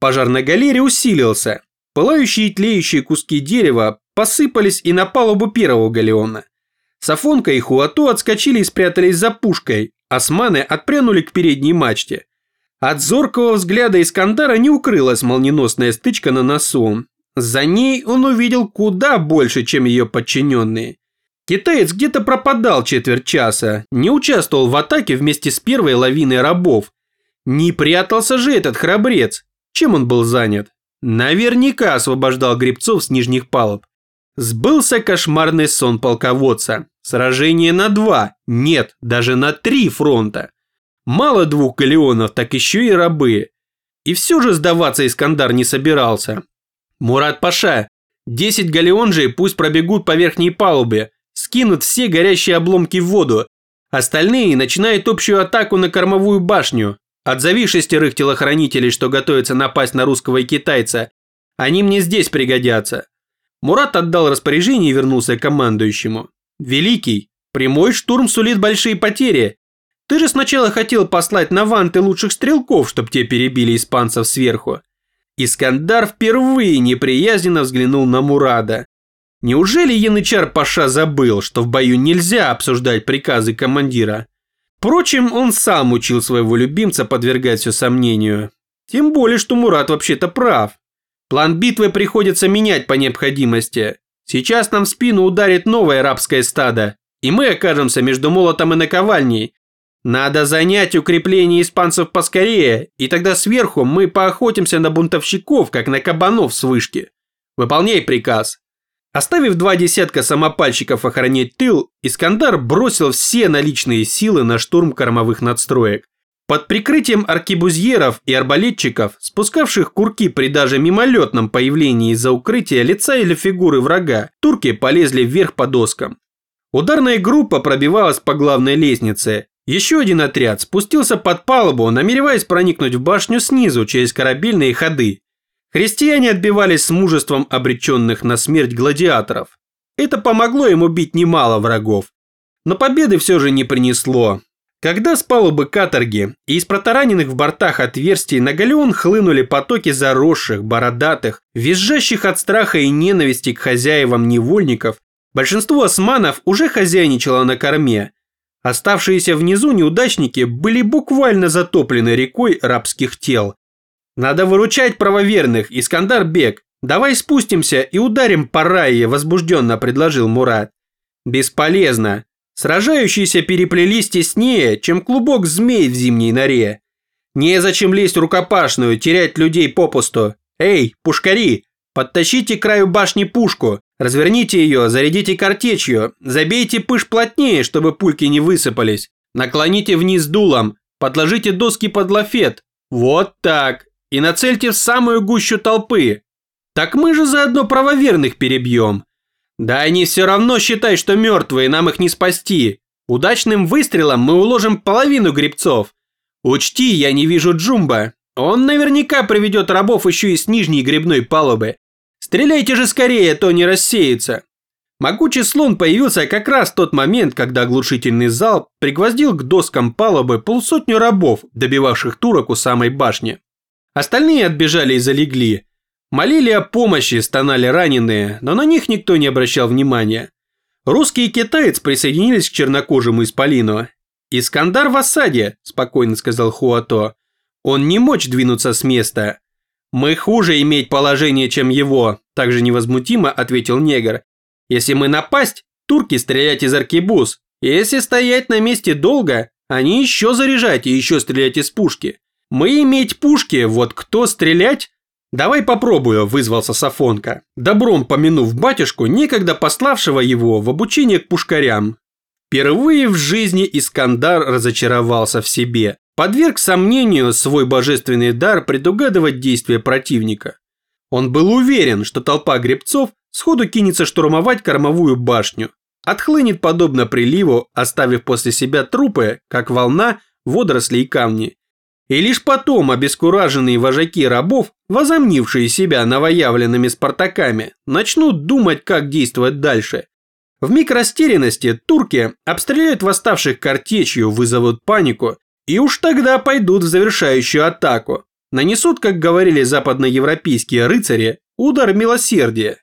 Пожар на галере усилился. Пылающие и тлеющие куски дерева посыпались и на палубу первого галеона. Сафонка и Хуато отскочили и спрятались за пушкой, османы отпрянули к передней мачте. От зоркого взгляда Искандара не укрылась молниеносная стычка на носу. За ней он увидел куда больше, чем ее подчиненные. Китаец где-то пропадал четверть часа, не участвовал в атаке вместе с первой лавиной рабов. Не прятался же этот храбрец. Чем он был занят? Наверняка освобождал гребцов с нижних палуб. Сбылся кошмарный сон полководца. Сражение на два, нет, даже на три фронта. Мало двух галеонов, так еще и рабы. И все же сдаваться Искандар не собирался. Мурат Паша, 10 галеонжей пусть пробегут по верхней палубе, скинут все горящие обломки в воду. Остальные начинают общую атаку на кормовую башню. Отзови шестерых телохранителей, что готовятся напасть на русского и китайца. Они мне здесь пригодятся. Мурат отдал распоряжение и вернулся к командующему. «Великий, прямой штурм сулит большие потери. Ты же сначала хотел послать на ванты лучших стрелков, чтобы те перебили испанцев сверху». Искандар впервые неприязненно взглянул на Мурада. Неужели Янычар Паша забыл, что в бою нельзя обсуждать приказы командира? Впрочем, он сам учил своего любимца подвергать все сомнению. Тем более, что Мурат вообще-то прав. План битвы приходится менять по необходимости. Сейчас нам в спину ударит новое арабское стадо, и мы окажемся между молотом и наковальней. Надо занять укрепление испанцев поскорее, и тогда сверху мы поохотимся на бунтовщиков, как на кабанов с вышки. Выполняй приказ. Оставив два десятка самопальщиков охранять тыл, Искандар бросил все наличные силы на штурм кормовых надстроек. Под прикрытием аркибузьеров и арбалетчиков, спускавших курки при даже мимолетном появлении из-за укрытия лица или фигуры врага, турки полезли вверх по доскам. Ударная группа пробивалась по главной лестнице. Еще один отряд спустился под палубу, намереваясь проникнуть в башню снизу через корабельные ходы. Христиане отбивались с мужеством обреченных на смерть гладиаторов. Это помогло им убить немало врагов. Но победы все же не принесло. Когда с палубы каторги и из протараненных в бортах отверстий на галеон хлынули потоки заросших, бородатых, визжащих от страха и ненависти к хозяевам невольников, большинство османов уже хозяйничало на корме. Оставшиеся внизу неудачники были буквально затоплены рекой рабских тел. «Надо выручать правоверных, Искандар Бек. Давай спустимся и ударим по рае», – возбужденно предложил Мурат. «Бесполезно. Сражающиеся переплелись теснее, чем клубок змей в зимней норе. Незачем лезть рукопашную, терять людей попусту. Эй, пушкари, подтащите к краю башни пушку, разверните ее, зарядите картечью, забейте пыш плотнее, чтобы пульки не высыпались. Наклоните вниз дулом, подложите доски под лафет. Вот так. И нацельте в самую гущу толпы. Так мы же заодно правоверных перебьем. Да они все равно считают, что мертвые, нам их не спасти. Удачным выстрелом мы уложим половину грибцов. Учти, я не вижу Джумба. Он наверняка приведет рабов еще и с нижней грибной палубы. Стреляйте же скорее, а то не рассеется. Могучий слон появился как раз в тот момент, когда оглушительный залп пригвоздил к доскам палубы полсотню рабов, добивавших турок у самой башни. Остальные отбежали и залегли, Молили о помощи, стонали раненые, но на них никто не обращал внимания. Русский и китаец присоединились к чернокожему исполину. «Искандар в осаде», – спокойно сказал Хуато. «Он не мочь двинуться с места». «Мы хуже иметь положение, чем его», – также невозмутимо ответил негр. «Если мы напасть, турки стрелять из аркебуз. Если стоять на месте долго, они еще заряжать и еще стрелять из пушки. Мы иметь пушки, вот кто стрелять, «Давай попробую», – вызвался Сафонка, добром помянув батюшку, некогда пославшего его в обучение к пушкарям. Впервые в жизни Искандар разочаровался в себе, подверг сомнению свой божественный дар предугадывать действия противника. Он был уверен, что толпа гребцов сходу кинется штурмовать кормовую башню, отхлынет подобно приливу, оставив после себя трупы, как волна, водоросли и камни, и лишь потом обескураженные вожаки рабов, возомнившие себя новоявленными спартаками, начнут думать, как действовать дальше. В миг растерянности турки обстреляют восставших картечью, вызовут панику и уж тогда пойдут в завершающую атаку. нанесут, как говорили западноевропейские рыцари, удар милосердия.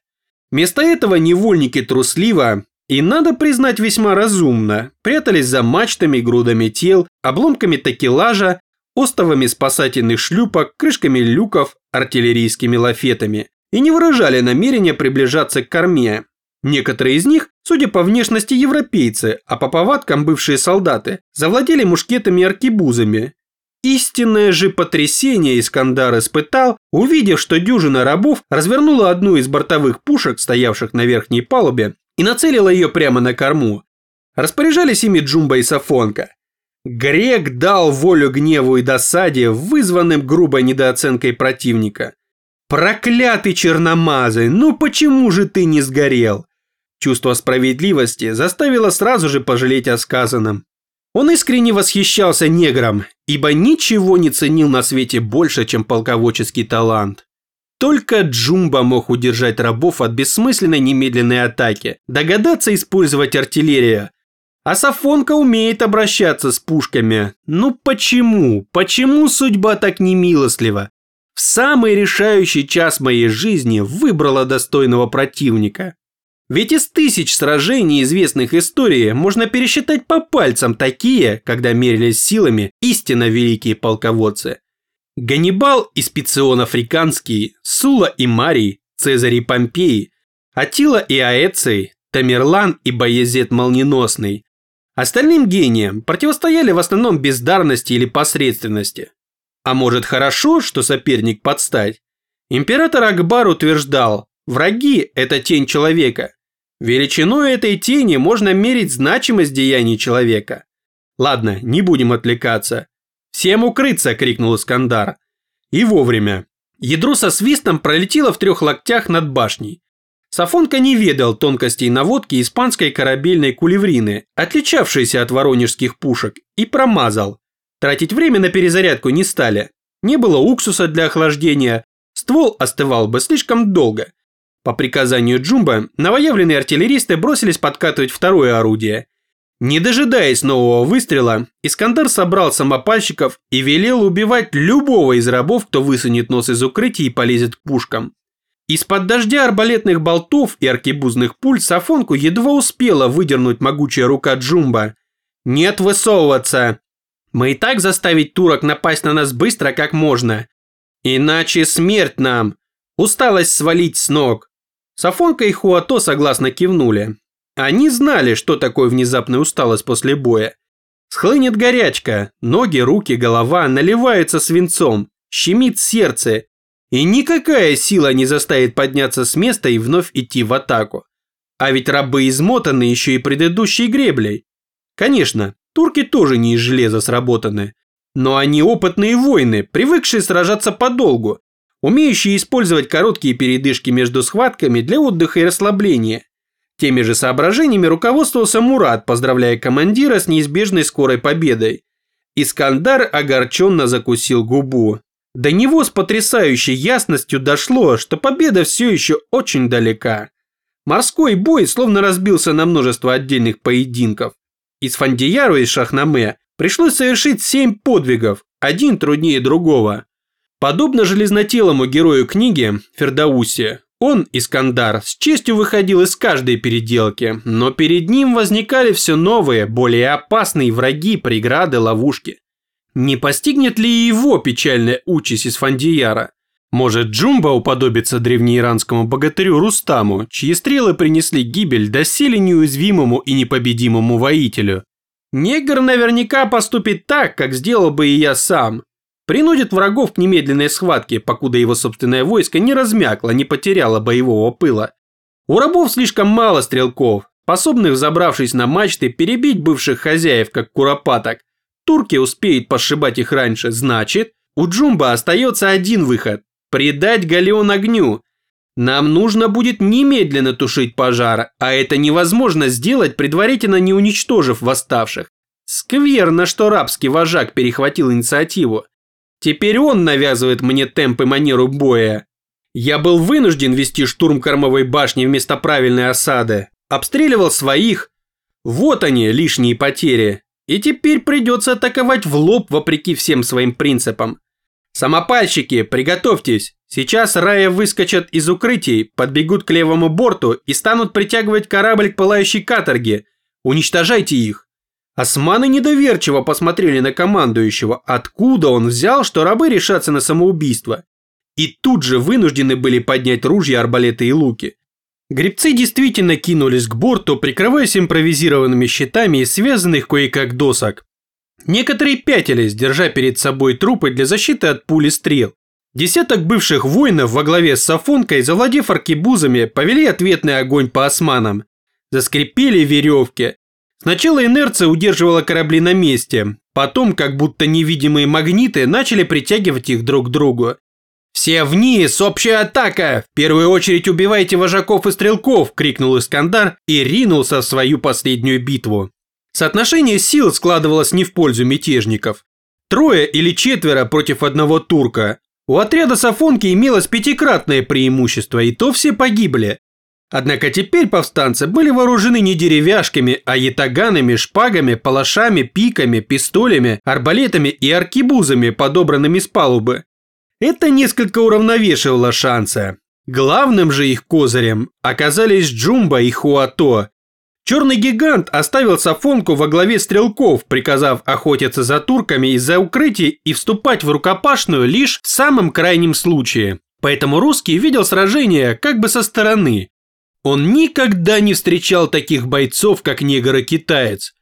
Вместо этого невольники трусливо и, надо признать, весьма разумно, прятались за мачтами, грудами тел, обломками такелажа, остовами спасательных шлюпок, крышками люков, артиллерийскими лафетами и не выражали намерения приближаться к корме. Некоторые из них, судя по внешности европейцы, а по повадкам бывшие солдаты, завладели мушкетами и аркебузами. Истинное же потрясение Искандар испытал, увидев, что дюжина рабов развернула одну из бортовых пушек, стоявших на верхней палубе, и нацелила ее прямо на корму. Распоряжались ими Джумба и Сафонка. Грек дал волю гневу и досаде, вызванным грубой недооценкой противника. «Проклятый черномазый, ну почему же ты не сгорел?» Чувство справедливости заставило сразу же пожалеть о сказанном. Он искренне восхищался негром, ибо ничего не ценил на свете больше, чем полководческий талант. Только Джумба мог удержать рабов от бессмысленной немедленной атаки, догадаться использовать артиллерию, а Сафонка умеет обращаться с пушками. Ну почему? Почему судьба так немилостлива? В самый решающий час моей жизни выбрала достойного противника. Ведь из тысяч сражений известных истории можно пересчитать по пальцам такие, когда мерились силами истинно великие полководцы. Ганнибал и Спицион Африканский, Сула и Марий, Цезарь и Помпей, Атила и Аэций, Тамерлан и Баязет Молниеносный, Остальным гениям противостояли в основном бездарности или посредственности. А может хорошо, что соперник подстать? Император Акбар утверждал, враги – это тень человека. Величиной этой тени можно мерить значимость деяний человека. Ладно, не будем отвлекаться. «Всем укрыться!» – крикнул Искандар. И вовремя. Ядро со свистом пролетело в трех локтях над башней. Сафонка не ведал тонкостей наводки испанской корабельной кулеврины, отличавшейся от воронежских пушек, и промазал. Тратить время на перезарядку не стали. Не было уксуса для охлаждения, ствол остывал бы слишком долго. По приказанию Джумба, новоявленные артиллеристы бросились подкатывать второе орудие. Не дожидаясь нового выстрела, Искандер собрал самопальщиков и велел убивать любого из рабов, кто высунет нос из укрытия и полезет к пушкам. Из-под дождя арбалетных болтов и аркебузных пуль Сафонку едва успела выдернуть могучая рука Джумба. «Нет высовываться! Мы и так заставить турок напасть на нас быстро, как можно. Иначе смерть нам! Усталость свалить с ног!» Сафонка и Хуато согласно кивнули. Они знали, что такое внезапная усталость после боя. Схлынет горячка, ноги, руки, голова наливаются свинцом, щемит сердце, и никакая сила не заставит подняться с места и вновь идти в атаку. А ведь рабы измотаны еще и предыдущей греблей. Конечно, турки тоже не из железа сработаны. Но они опытные воины, привыкшие сражаться подолгу, умеющие использовать короткие передышки между схватками для отдыха и расслабления. Теми же соображениями руководствовался Мурат, поздравляя командира с неизбежной скорой победой. Искандар огорченно закусил губу. До него с потрясающей ясностью дошло, что победа все еще очень далека. Морской бой словно разбился на множество отдельных поединков. Из Фандияру и Шахнаме пришлось совершить семь подвигов, один труднее другого. Подобно железнотелому герою книги Фердаусе, он, Искандар, с честью выходил из каждой переделки, но перед ним возникали все новые, более опасные враги, преграды, ловушки. Не постигнет ли его печальная участь из Фандияра? Может, Джумба уподобится древнеиранскому богатырю Рустаму, чьи стрелы принесли гибель доселе неуязвимому и непобедимому воителю? Негр наверняка поступит так, как сделал бы и я сам. Принудит врагов к немедленной схватке, покуда его собственное войско не размякло, не потеряло боевого пыла. У рабов слишком мало стрелков, способных, забравшись на мачты, перебить бывших хозяев, как куропаток, Турки успеют пошибать их раньше, значит, у Джумба остается один выход – предать галеон огню. Нам нужно будет немедленно тушить пожар, а это невозможно сделать, предварительно не уничтожив восставших. Скверно, что рабский вожак перехватил инициативу. Теперь он навязывает мне темп и манеру боя. Я был вынужден вести штурм кормовой башни вместо правильной осады. Обстреливал своих. Вот они, лишние потери. И теперь придется атаковать в лоб вопреки всем своим принципам. «Самопальщики, приготовьтесь! Сейчас Рая выскочат из укрытий, подбегут к левому борту и станут притягивать корабль к пылающей каторге. Уничтожайте их!» Османы недоверчиво посмотрели на командующего, откуда он взял, что рабы решатся на самоубийство. И тут же вынуждены были поднять ружья, арбалеты и луки. Гребцы действительно кинулись к борту, прикрываясь импровизированными щитами из связанных кое-как досок. Некоторые пятились, держа перед собой трупы для защиты от пули стрел. Десяток бывших воинов во главе с Сафонкой, завладев аркебузами, повели ответный огонь по османам. Заскрипели веревки. Сначала инерция удерживала корабли на месте, потом, как будто невидимые магниты, начали притягивать их друг к другу. «Все вниз! Общая атака! В первую очередь убивайте вожаков и стрелков!» – крикнул Искандар и ринулся в свою последнюю битву. Соотношение сил складывалось не в пользу мятежников. Трое или четверо против одного турка. У отряда Сафонки имелось пятикратное преимущество, и то все погибли. Однако теперь повстанцы были вооружены не деревяшками, а ятаганами, шпагами, палашами, пиками, пистолями, арбалетами и аркибузами, подобранными с палубы. Это несколько уравновешивало шансы. Главным же их козырем оказались Джумба и Хуато. Черный гигант оставил Сафонку во главе стрелков, приказав охотиться за турками из-за укрытий и вступать в рукопашную лишь в самом крайнем случае. Поэтому русский видел сражение как бы со стороны. Он никогда не встречал таких бойцов, как негр и китаец.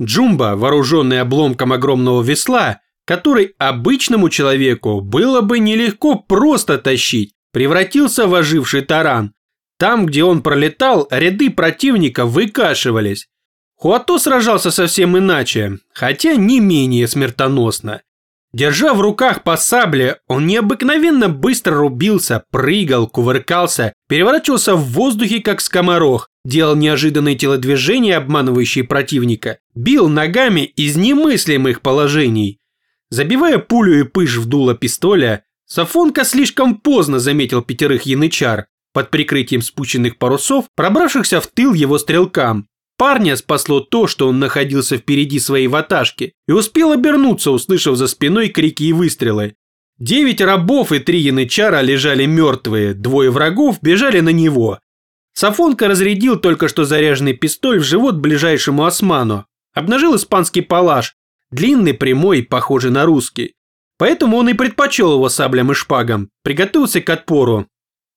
Джумба, вооруженный обломком огромного весла, который обычному человеку было бы нелегко просто тащить, превратился в оживший таран. Там, где он пролетал, ряды противника выкашивались. Хуато сражался совсем иначе, хотя не менее смертоносно. Держа в руках по сабле, он необыкновенно быстро рубился, прыгал, кувыркался, переворачивался в воздухе, как скоморох, делал неожиданные телодвижения, обманывающие противника, бил ногами из немыслимых положений. Забивая пулю и пыш в дуло пистоля, Сафонка слишком поздно заметил пятерых янычар, под прикрытием спущенных парусов, пробравшихся в тыл его стрелкам. Парня спасло то, что он находился впереди своей ваташки и успел обернуться, услышав за спиной крики и выстрелы. Девять рабов и три янычара лежали мертвые, двое врагов бежали на него. Сафонка разрядил только что заряженный пистоль в живот ближайшему осману, обнажил испанский палаш длинный, прямой, похожий на русский. Поэтому он и предпочел его саблям и шпагам, приготовился к отпору.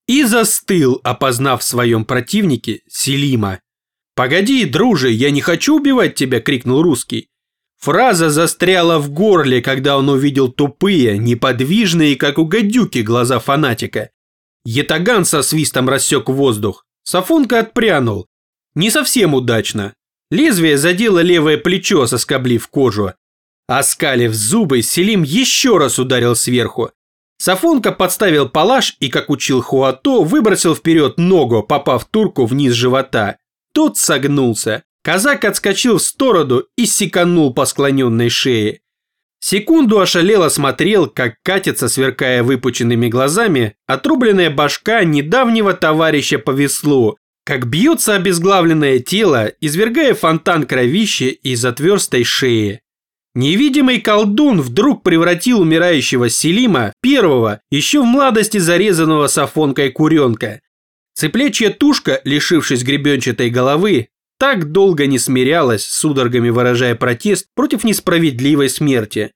И застыл, опознав в своем противнике Селима. «Погоди, друже, я не хочу убивать тебя!» – крикнул русский. Фраза застряла в горле, когда он увидел тупые, неподвижные, как у гадюки, глаза фанатика. Ятаган со свистом рассек воздух. Сафонка отпрянул. Не совсем удачно. Лезвие задело левое плечо, соскоблив кожу. Оскалив зубы, Селим еще раз ударил сверху. Сафонка подставил палаш и, как учил Хуато, выбросил вперед ногу, попав турку вниз живота. Тот согнулся. Казак отскочил в сторону и секанул по склоненной шее. Секунду ошалело смотрел, как катится, сверкая выпученными глазами, отрубленная башка недавнего товарища по веслу, как бьется обезглавленное тело, извергая фонтан кровища из отверстой шеи. Невидимый колдун вдруг превратил умирающего Селима, первого, еще в младости зарезанного сафонкой куренка. Цыплячья тушка, лишившись гребенчатой головы, так долго не смирялась, судорогами выражая протест против несправедливой смерти.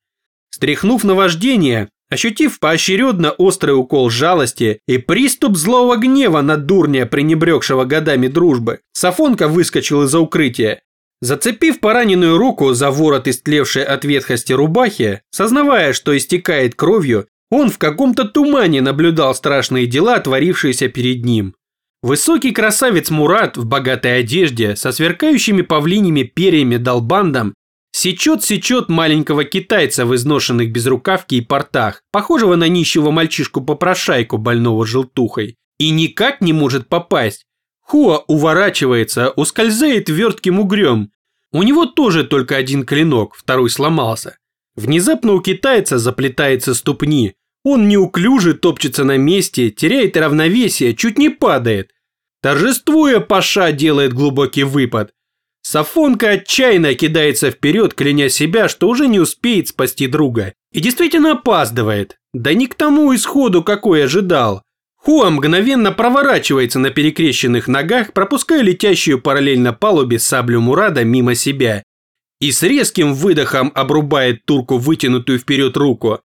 Стряхнув наваждение, ощутив поочередно острый укол жалости и приступ злого гнева на дурня, пренебрегшего годами дружбы, Сафонка выскочил из-за укрытия Зацепив пораненную руку за ворот истлевшей от ветхости рубахи, сознавая, что истекает кровью, он в каком-то тумане наблюдал страшные дела, творившиеся перед ним. Высокий красавец Мурат в богатой одежде, со сверкающими павлиними перьями долбандом, сечет-сечет маленького китайца в изношенных безрукавке и портах, похожего на нищего мальчишку-попрошайку больного желтухой, и никак не может попасть, Хуа уворачивается, ускользает вертким угрем. У него тоже только один клинок, второй сломался. Внезапно у китайца заплетается ступни. Он неуклюже топчется на месте, теряет равновесие, чуть не падает. Торжествуя, Паша делает глубокий выпад. Сафонка отчаянно кидается вперед, кляня себя, что уже не успеет спасти друга. И действительно опаздывает. Да не к тому исходу, какой ожидал. Хуа мгновенно проворачивается на перекрещенных ногах, пропуская летящую параллельно палубе саблю Мурада мимо себя. И с резким выдохом обрубает турку вытянутую вперед руку.